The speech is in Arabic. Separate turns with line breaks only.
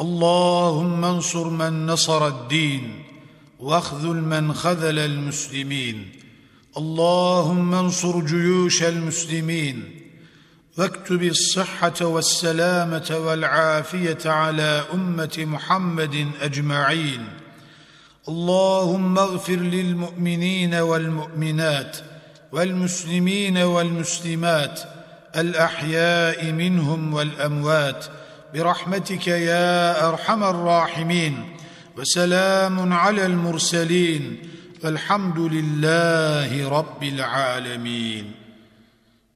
اللهم انصر من نصر الدين واخذل من خذل المسلمين. اللهم انصر جيوش المسلمين واكتب الصحة والسلامة والعافية على أمة محمد أجمعين. اللهم اغفر للمؤمنين والمؤمنات والمسلمين والمسلمات الأحياء منهم والأموات برحمتك يا أرحم الراحمين وسلام على المرسلين والحمد لله رب العالمين.